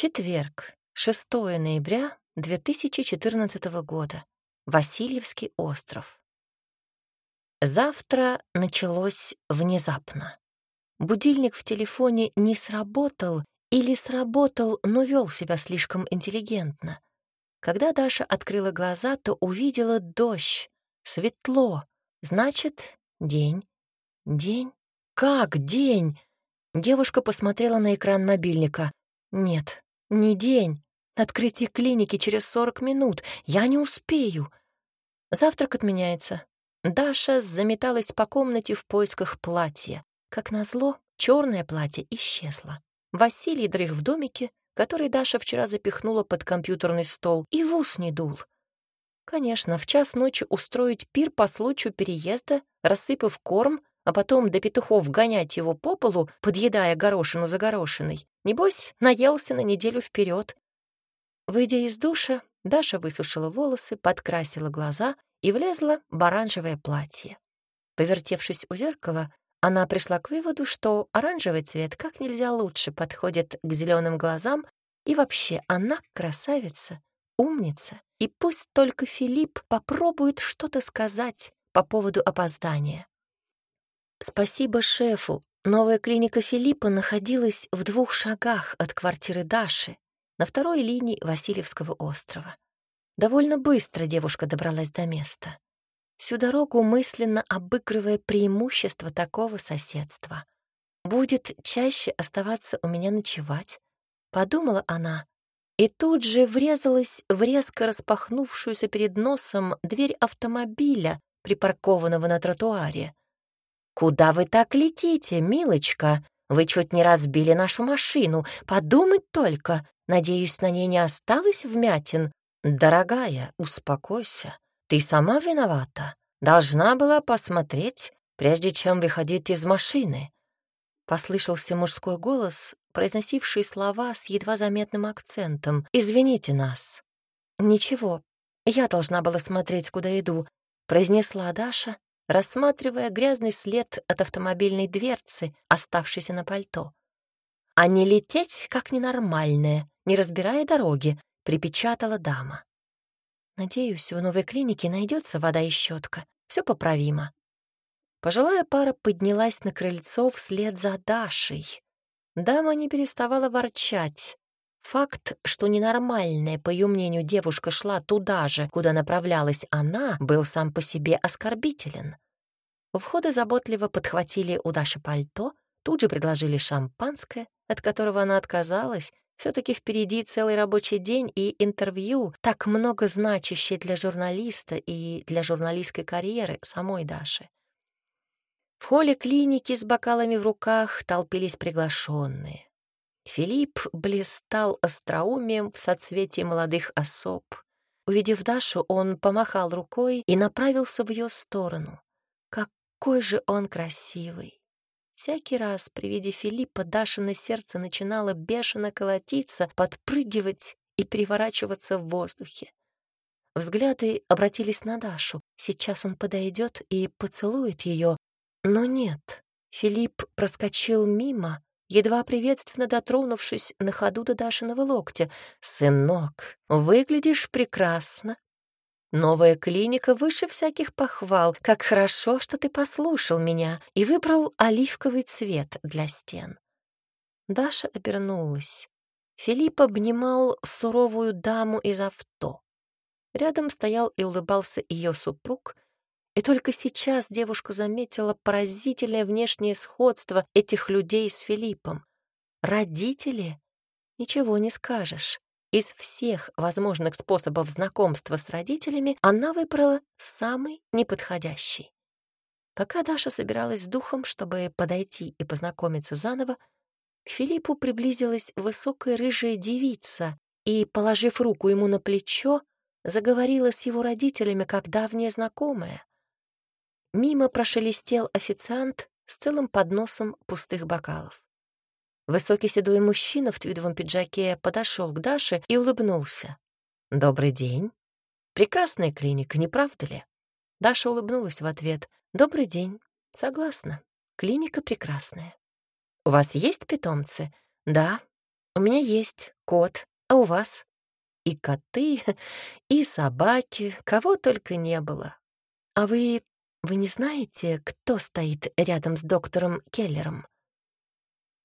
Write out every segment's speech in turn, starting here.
Четверг, 6 ноября 2014 года. Васильевский остров. Завтра началось внезапно. Будильник в телефоне не сработал или сработал, но вел себя слишком интеллигентно. Когда Даша открыла глаза, то увидела дождь. Светло. Значит, день. День? Как день? Девушка посмотрела на экран мобильника. Нет, не день. Открытие клиники через 40 минут. Я не успею. Завтрак отменяется. Даша заметалась по комнате в поисках платья. Как назло, черное платье исчезло. Василий дрых в домике, который Даша вчера запихнула под компьютерный стол, и в ус не дул. Конечно, в час ночи устроить пир по случаю переезда, рассыпав корм, а потом до петухов гонять его по полу, подъедая горошину за горошиной. Небось, наелся на неделю вперед. Выйдя из душа, Даша высушила волосы, подкрасила глаза и влезла в оранжевое платье. Повертевшись у зеркала, она пришла к выводу, что оранжевый цвет как нельзя лучше подходит к зеленым глазам, и вообще она красавица, умница, и пусть только Филипп попробует что-то сказать по поводу опоздания. Спасибо шефу. Новая клиника Филиппа находилась в двух шагах от квартиры Даши, на второй линии Васильевского острова. Довольно быстро девушка добралась до места. Всю дорогу мысленно обыгрывая преимущество такого соседства. «Будет чаще оставаться у меня ночевать», — подумала она, и тут же врезалась в резко распахнувшуюся перед носом дверь автомобиля, припаркованного на тротуаре. «Куда вы так летите, милочка? Вы чуть не разбили нашу машину. Подумать только. Надеюсь, на ней не осталось вмятин. Дорогая, успокойся. Ты сама виновата. Должна была посмотреть, прежде чем выходить из машины». Послышался мужской голос, произносивший слова с едва заметным акцентом. «Извините нас». «Ничего, я должна была смотреть, куда иду», — произнесла Даша рассматривая грязный след от автомобильной дверцы, оставшийся на пальто. «А не лететь, как ненормальная, не разбирая дороги», — припечатала дама. «Надеюсь, в новой клинике найдется вода и щетка. Все поправимо». Пожилая пара поднялась на крыльцо вслед за Дашей. Дама не переставала ворчать. Факт, что ненормальная, по ее мнению, девушка шла туда же, куда направлялась она, был сам по себе оскорбителен. У входа заботливо подхватили у Даши пальто, тут же предложили шампанское, от которого она отказалась. все таки впереди целый рабочий день и интервью, так много значащее для журналиста и для журналистской карьеры самой Даши. В холле клиники с бокалами в руках толпились приглашенные. Филипп блистал остроумием в соцветии молодых особ. Увидев Дашу, он помахал рукой и направился в ее сторону. Какой же он красивый! Всякий раз при виде Филиппа Дашино сердце начинало бешено колотиться, подпрыгивать и переворачиваться в воздухе. Взгляды обратились на Дашу. Сейчас он подойдет и поцелует ее, но нет. Филипп проскочил мимо, едва приветственно дотронувшись на ходу до Дашиного локтя. «Сынок, выглядишь прекрасно. Новая клиника выше всяких похвал. Как хорошо, что ты послушал меня и выбрал оливковый цвет для стен». Даша обернулась. Филипп обнимал суровую даму из авто. Рядом стоял и улыбался ее супруг — и только сейчас девушка заметила поразительное внешнее сходство этих людей с Филиппом. Родители? Ничего не скажешь. Из всех возможных способов знакомства с родителями она выбрала самый неподходящий. Пока Даша собиралась с духом, чтобы подойти и познакомиться заново, к Филиппу приблизилась высокая рыжая девица и, положив руку ему на плечо, заговорила с его родителями как давняя знакомая. Мимо прошелестел официант с целым подносом пустых бокалов. Высокий седой мужчина в твидовом пиджаке подошел к Даше и улыбнулся. «Добрый день. Прекрасная клиника, не правда ли?» Даша улыбнулась в ответ. «Добрый день. Согласна. Клиника прекрасная. У вас есть питомцы?» «Да, у меня есть кот, а у вас? И коты, и собаки, кого только не было. А вы... вы не знаете, кто стоит рядом с доктором Келлером?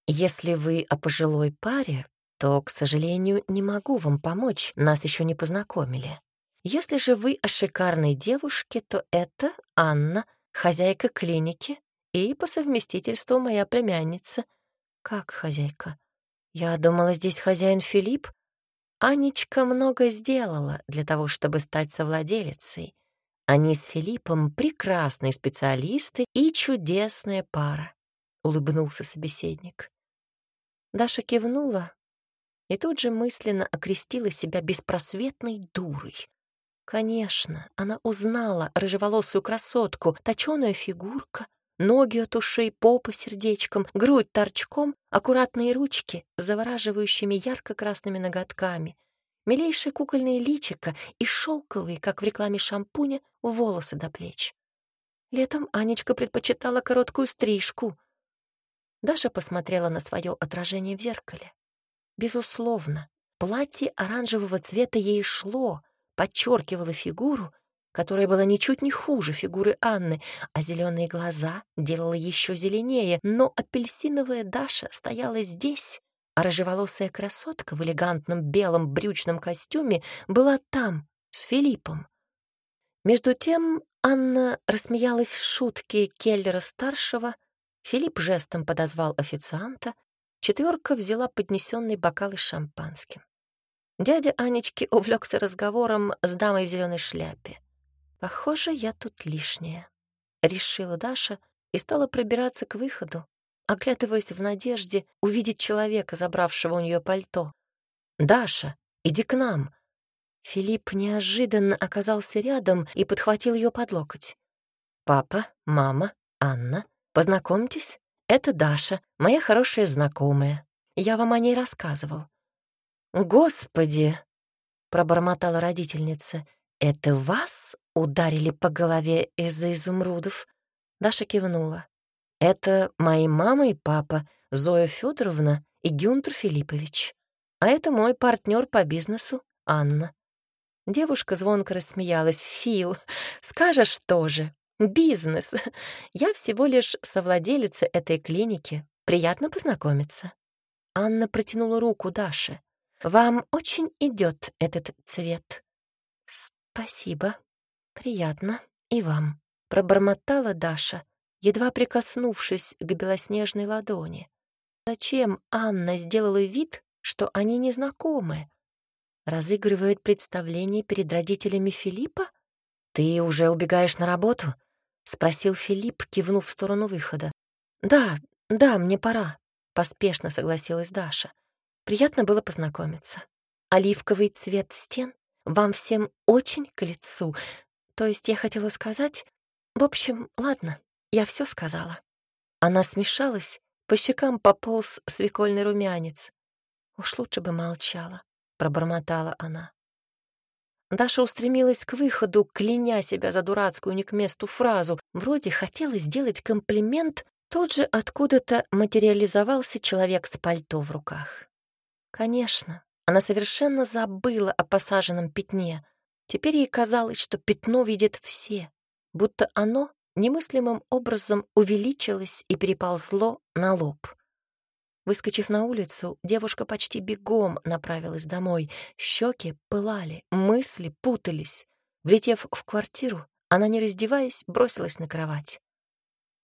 Если вы о пожилой паре, то, к сожалению, не могу вам помочь, нас еще не познакомили. Если же вы о шикарной девушке, то это Анна, хозяйка клиники и по совместительству моя племянница. Как хозяйка? Я думала, здесь хозяин Филипп. Анечка много сделала для того, чтобы стать совладелицей. Они с Филиппом прекрасные специалисты и чудесная пара, — улыбнулся собеседник. Даша кивнула и тут же мысленно окрестила себя беспросветной дурой. Конечно, она узнала рыжеволосую красотку, точёная фигурка, ноги от ушей, попа сердечком, грудь торчком, аккуратные ручки с завораживающими ярко-красными ноготками, милейшее кукольное личико и шелковые, как в рекламе шампуня, волосы до плеч. Летом Анечка предпочитала короткую стрижку. Даша посмотрела на свое отражение в зеркале. Безусловно, платье оранжевого цвета ей шло — подчеркивала фигуру, которая была ничуть не хуже фигуры Анны, а зеленые глаза делала еще зеленее, но апельсиновая Даша стояла здесь, а рыжеволосая красотка в элегантном белом брючном костюме была там, с Филиппом. Между тем Анна рассмеялась шутки Келлера-старшего, Филипп жестом подозвал официанта, четверка взяла поднесенный бокал с шампанским. Дядя Анечки увлекся разговором с дамой в зеленой шляпе. «Похоже, я тут лишняя», — решила Даша и стала пробираться к выходу, оглядываясь в надежде увидеть человека, забравшего у нее пальто. «Даша, иди к нам!» Филипп неожиданно оказался рядом и подхватил ее под локоть. «Папа, мама, Анна, познакомьтесь, это Даша, моя хорошая знакомая. Я вам о ней рассказывал. «Господи!» — пробормотала родительница. «Это вас ударили по голове из-за изумрудов?» Даша кивнула. «Это мои мама и папа, Зоя Федоровна и Гюнтер Филиппович. А это мой партнер по бизнесу, Анна». Девушка звонко рассмеялась. «Фил, скажешь тоже. Бизнес. Я всего лишь совладелица этой клиники. Приятно познакомиться». Анна протянула руку Даше. Вам очень идет этот цвет. Спасибо. Приятно. И вам. Пробормотала Даша, едва прикоснувшись к белоснежной ладони. Зачем Анна сделала вид, что они не знакомы? Разыгрывает представление перед родителями Филиппа? Ты уже убегаешь на работу? спросил Филипп, кивнув в сторону выхода. Да, да, мне пора, поспешно согласилась Даша. Приятно было познакомиться. Оливковый цвет стен вам всем очень к лицу. То есть я хотела сказать... В общем, ладно, я все сказала. Она смешалась, по щекам пополз свекольный румянец. Уж лучше бы молчала, пробормотала она. Даша устремилась к выходу, кляня себя за дурацкую не к месту фразу. Вроде хотела сделать комплимент, тут же откуда-то материализовался человек с пальто в руках. Конечно, она совершенно забыла о посаженном пятне. Теперь ей казалось, что пятно видят все, будто оно немыслимым образом увеличилось и переползло на лоб. Выскочив на улицу, девушка почти бегом направилась домой. Щеки пылали, мысли путались. Влетев в квартиру, она, не раздеваясь, бросилась на кровать.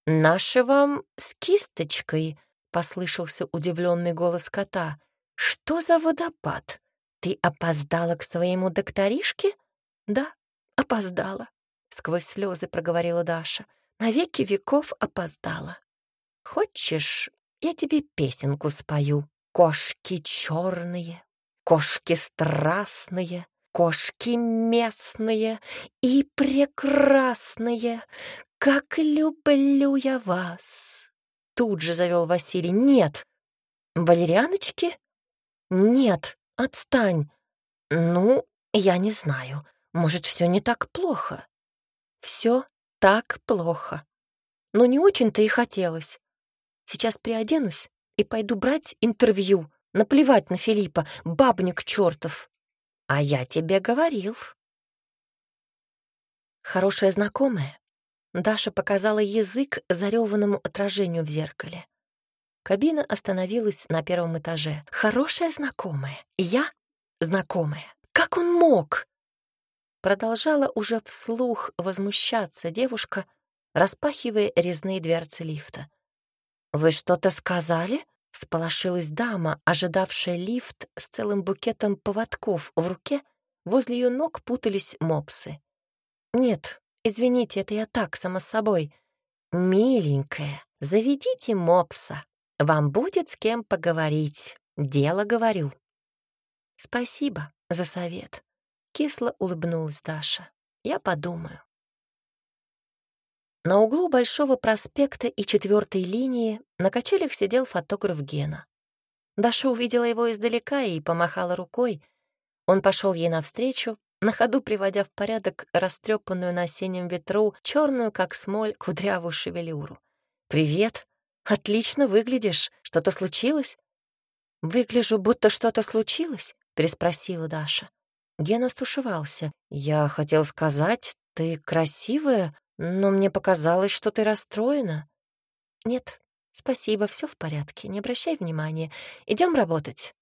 «Наши вам с кисточкой», — послышался удивленный голос кота. «Что за водопад? Ты опоздала к своему докторишке?» «Да, опоздала», — сквозь слезы проговорила Даша. «На веки веков опоздала. Хочешь, я тебе песенку спою? Кошки черные, кошки страстные, кошки местные и прекрасные, как люблю я вас!» Тут же завел Василий. «Нет, валерьяночки?» «Нет, отстань. Ну, я не знаю. Может, все не так плохо?» Все так плохо. Но не очень-то и хотелось. Сейчас приоденусь и пойду брать интервью Наплевать на Филиппа, бабник чертов. А я тебе говорил. Хорошая знакомая. Даша показала язык зареванному отражению в зеркале. Кабина остановилась на первом этаже. Хорошая знакомая. Я знакомая. Как он мог? Продолжала уже вслух возмущаться девушка, распахивая резные дверцы лифта. «Вы что-то сказали?» — всполошилась дама, ожидавшая лифт с целым букетом поводков в руке. Возле ее ног путались мопсы. «Нет, извините, это я так, само собой. Миленькая, заведите мопса. Вам будет с кем поговорить. Дело говорю». «Спасибо за совет», — кисло улыбнулась Даша. «Я подумаю». На углу Большого проспекта и четвертой линии на качелях сидел фотограф Гена. Даша увидела его издалека и помахала рукой. Он пошел ей навстречу, на ходу приводя в порядок растрепанную на осеннем ветру, черную, как смоль, кудрявую шевелюру. «Привет! Отлично выглядишь. Что-то случилось?» «Выгляжу, будто что-то случилось?» — переспросила Даша. Гена стушевался. «Я хотел сказать, ты красивая, но мне показалось, что ты расстроена. Нет, спасибо, все в порядке, не обращай внимания. Идем работать.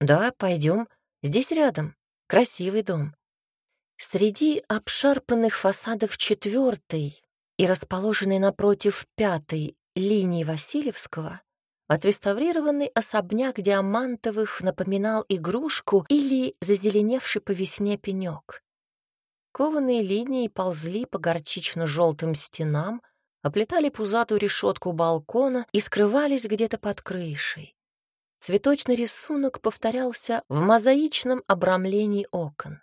Да, пойдем. Здесь рядом. Красивый дом. Среди обшарпанных фасадов четвертой и расположенной напротив пятой линии Васильевского отреставрированный особняк Диамантовых напоминал игрушку или зазеленевший по весне пенек. Кованые линии ползли по горчично-желтым стенам, оплетали пузатую решетку балкона и скрывались где-то под крышей. Цветочный рисунок повторялся в мозаичном обрамлении окон.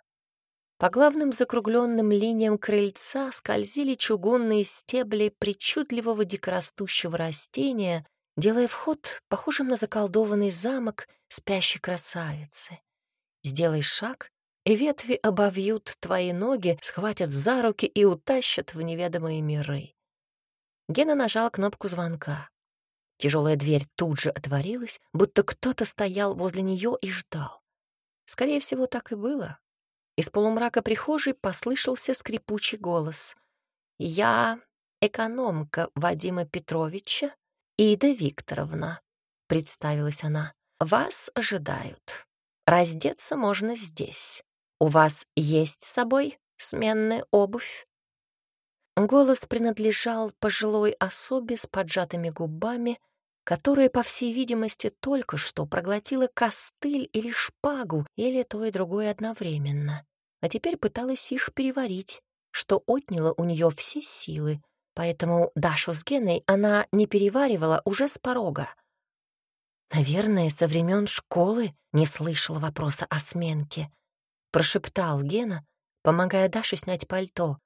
По главным закругленным линиям крыльца скользили чугунные стебли причудливого дикорастущего растения, делая вход похожим на заколдованный замок спящей красавицы. Сделай шаг, и ветви обовьют твои ноги, схватят за руки и утащат в неведомые миры. Гена нажал кнопку звонка. Тяжелая дверь тут же отворилась, будто кто-то стоял возле нее и ждал. Скорее всего, так и было. Из полумрака прихожей послышался скрипучий голос. «Я экономка Вадима Петровича, Ида Викторовна», — представилась она. «Вас ожидают. Раздеться можно здесь. «У вас есть с собой сменная обувь?» Голос принадлежал пожилой особе с поджатыми губами, которая, по всей видимости, только что проглотила костыль или шпагу, или то и другое одновременно, а теперь пыталась их переварить, что отняло у нее все силы, поэтому Дашу с Геной она не переваривала уже с порога. Наверное, со времен школы не слышала вопроса о сменке — прошептал Гена, помогая Даше снять пальто.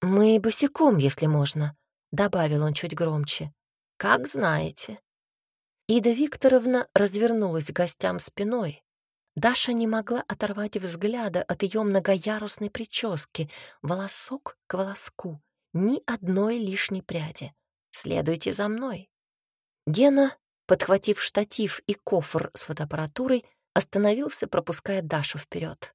«Мы босиком, если можно», — добавил он чуть громче. «Как знаете». Ида Викторовна развернулась к гостям спиной. Даша не могла оторвать взгляда от ее многоярусной прически, волосок к волоску, ни одной лишней пряди. «Следуйте за мной». Гена, подхватив штатив и кофр с фотоаппаратурой, остановился, пропуская Дашу вперед.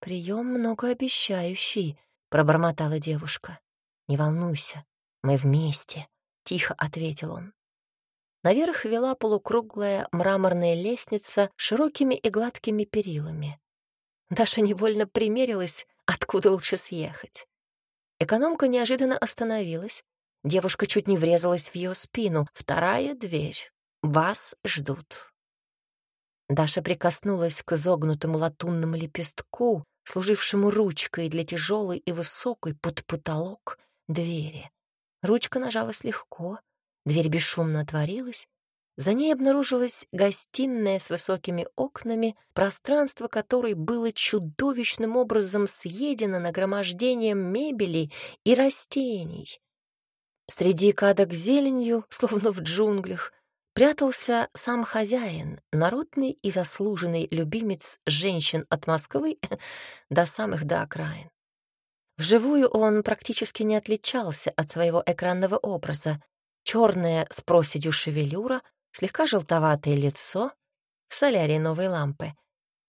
«Прием многообещающий», — пробормотала девушка. «Не волнуйся, мы вместе», — тихо ответил он. Наверх вела полукруглая мраморная лестница с широкими и гладкими перилами. Даша невольно примерилась, откуда лучше съехать. Экономка неожиданно остановилась. Девушка чуть не врезалась в ее спину. Вторая дверь. Вас ждут. Даша прикоснулась к изогнутому латунному лепестку, служившему ручкой для тяжелой и высокой под потолок двери. Ручка нажалась легко, дверь бесшумно отворилась. За ней обнаружилась гостиная с высокими окнами, пространство которой было чудовищным образом съедено нагромождением мебели и растений. Среди кадок зеленью, словно в джунглях, прятался сам хозяин, народный и заслуженный любимец женщин от Москвы до самых до окраин. Вживую он практически не отличался от своего экранного образа. Черная с проседью шевелюра, слегка желтоватое лицо, в солярии новой лампы.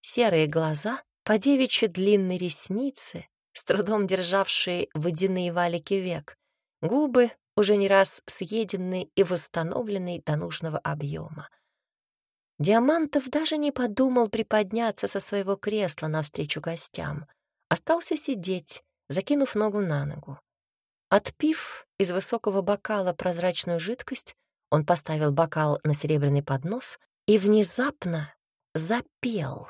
Серые глаза, подевичьи длинные ресницы, с трудом державшие водяные валики век, губы, уже не раз съеденные и восстановленные до нужного объема. Диамантов даже не подумал приподняться со своего кресла навстречу гостям. Остался сидеть, закинув ногу на ногу. Отпив из высокого бокала прозрачную жидкость, он поставил бокал на серебряный поднос и внезапно запел.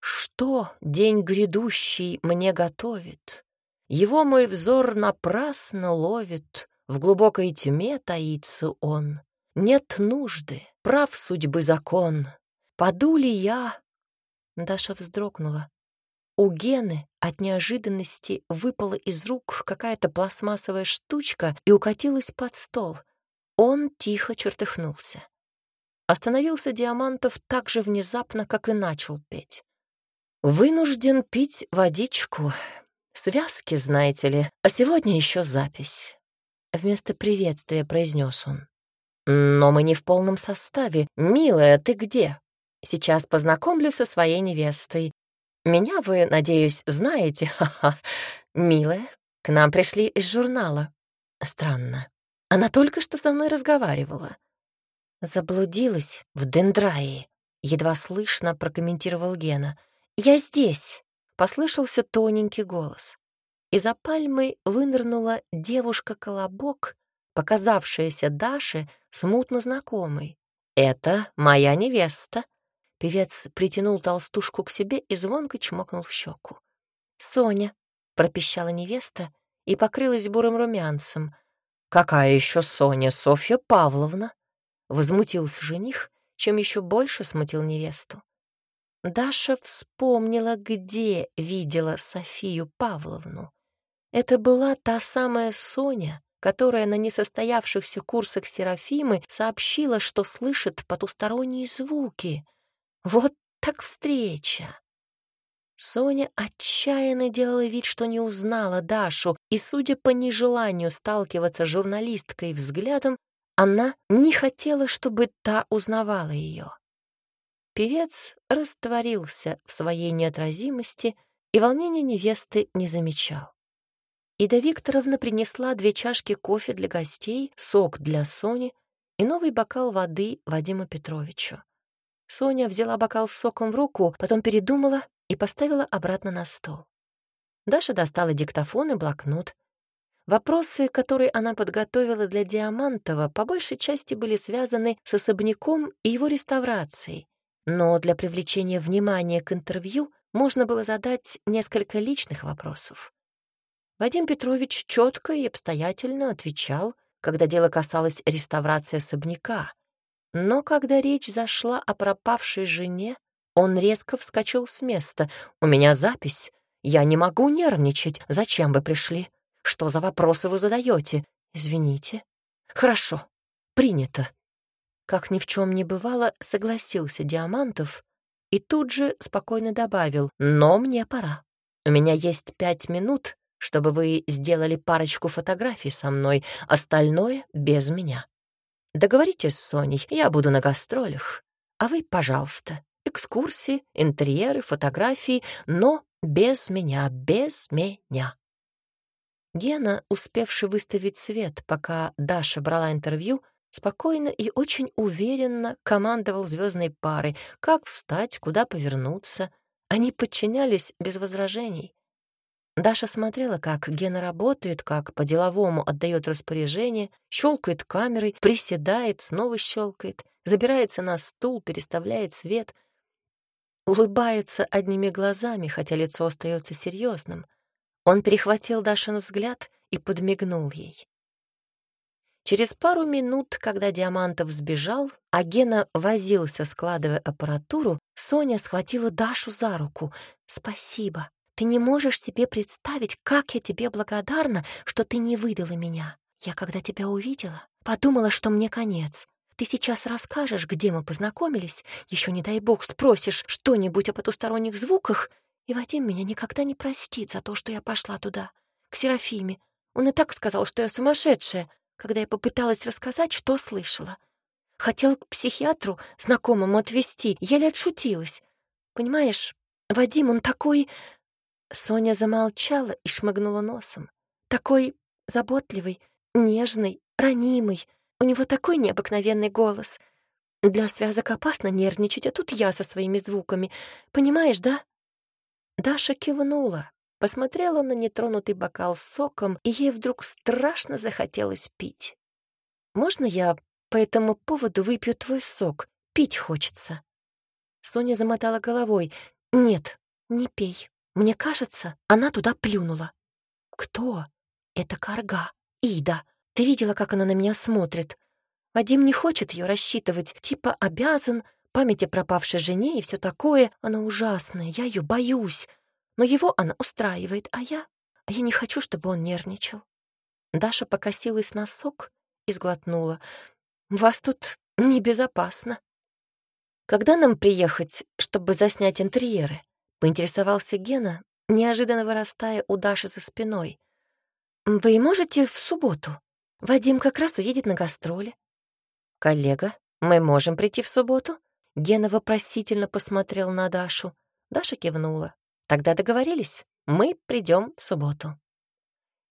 Что день грядущий мне готовит? Его мой взор напрасно ловит, В глубокой тьме таится он. Нет нужды, прав судьбы закон. Паду ли я? Даша вздрогнула. У Гены от неожиданности выпала из рук какая-то пластмассовая штучка и укатилась под стол. Он тихо чертыхнулся. Остановился Диамантов так же внезапно, как и начал петь. «Вынужден пить водичку. Связки, знаете ли, а сегодня еще запись». Вместо приветствия произнес он. «Но мы не в полном составе. Милая, ты где? Сейчас познакомлю со своей невестой. Меня вы, надеюсь, знаете, ха-ха. Милая, к нам пришли из журнала. Странно. Она только что со мной разговаривала. Заблудилась в дендрарии. Едва слышно прокомментировал Гена. «Я здесь!» — послышался тоненький голос. Из-за пальмы вынырнула девушка-колобок, показавшаяся Даше смутно знакомой. «Это моя невеста», Певец притянул толстушку к себе и звонко чмокнул в щеку. «Соня», — пропищала невеста и покрылась бурым румянцем. «Какая еще Соня? Софья Павловна?» Возмутился жених, чем еще больше смутил невесту. Даша вспомнила, где видела Софию Павловну. Это была та самая Соня, которая на несостоявшихся курсах Серафимы сообщила, что слышит потусторонние звуки. Вот так встреча! Соня отчаянно делала вид, что не узнала Дашу, и, судя по нежеланию сталкиваться с журналисткой взглядом, она не хотела, чтобы та узнавала ее. Певец растворился в своей неотразимости и волнения невесты не замечал. Ида Викторовна принесла две чашки кофе для гостей, сок для Сони и новый бокал воды Вадиму Петровичу. Соня взяла бокал с соком в руку, потом передумала и поставила обратно на стол. Даша достала диктофон и блокнот. Вопросы, которые она подготовила для Диамантова, по большей части были связаны с особняком и его реставрацией. Но для привлечения внимания к интервью можно было задать несколько личных вопросов. Вадим Петрович четко и обстоятельно отвечал, когда дело касалось реставрации особняка, но когда речь зашла о пропавшей жене, он резко вскочил с места. «У меня запись. Я не могу нервничать. Зачем вы пришли? Что за вопросы вы задаете? Извините». «Хорошо. Принято». Как ни в чем не бывало, согласился Диамантов и тут же спокойно добавил «Но мне пора. У меня есть пять минут, чтобы вы сделали парочку фотографий со мной, остальное — без меня». Договоритесь с Соней, я буду на гастролях. А вы, пожалуйста, экскурсии, интерьеры, фотографии, но без меня, без меня. Гена, успевший выставить свет, пока Даша брала интервью, спокойно и очень уверенно командовал звездной парой, как встать, куда повернуться. Они подчинялись без возражений. Даша смотрела, как Гена работает, как по-деловому отдает распоряжение, щелкает камерой, приседает, снова щелкает, забирается на стул, переставляет свет, улыбается одними глазами, хотя лицо остается серьезным. Он перехватил Дашин взгляд и подмигнул ей. Через пару минут, когда Диамантов сбежал, а Гена возился, складывая аппаратуру, Соня схватила Дашу за руку. «Спасибо», ты не можешь себе представить, как я тебе благодарна, что ты не выдала меня. Я, когда тебя увидела, подумала, что мне конец. Ты сейчас расскажешь, где мы познакомились, еще не дай бог спросишь что-нибудь о потусторонних звуках, и Вадим меня никогда не простит за то, что я пошла туда, к Серафиме. Он и так сказал, что я сумасшедшая, когда я попыталась рассказать, что слышала. Хотел к психиатру знакомому отвезти, еле отшутилась. Понимаешь, Вадим, он такой...» Соня замолчала и шмыгнула носом. «Такой заботливый, нежный, ранимый. У него такой необыкновенный голос. Для связок опасно нервничать, а тут я со своими звуками. Понимаешь, да?» Даша кивнула, посмотрела на нетронутый бокал с соком, и ей вдруг страшно захотелось пить. «Можно я по этому поводу выпью твой сок? Пить хочется». Соня замотала головой. «Нет, не пей. Мне кажется, она туда плюнула». «Кто?» «Это Карга. Ида. Ты видела, как она на меня смотрит? Вадим не хочет ее рассчитывать, типа обязан, память о пропавшей жене и все такое. Она ужасная, я ее боюсь. Но его она устраивает, а я... А я не хочу, чтобы он нервничал». Даша покосилась на сок и сглотнула. «Вас тут небезопасно». «Когда нам приехать, чтобы заснять интерьеры?» — поинтересовался Гена, неожиданно вырастая у Даши за спиной. «Вы можете в субботу? Вадим как раз уедет на гастроли». «Коллега, мы можем прийти в субботу?» Гена вопросительно посмотрел на Дашу. Даша кивнула. «Тогда договорились. Мы придем в субботу».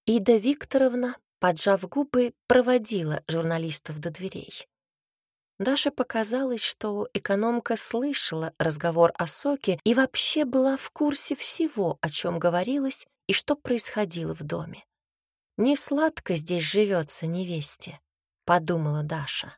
Ида Викторовна, поджав губы, проводила журналистов до дверей. Даше показалось, что экономка слышала разговор о соке и вообще была в курсе всего, о чем говорилось и что происходило в доме. «Не сладко здесь живется невесте», — подумала Даша.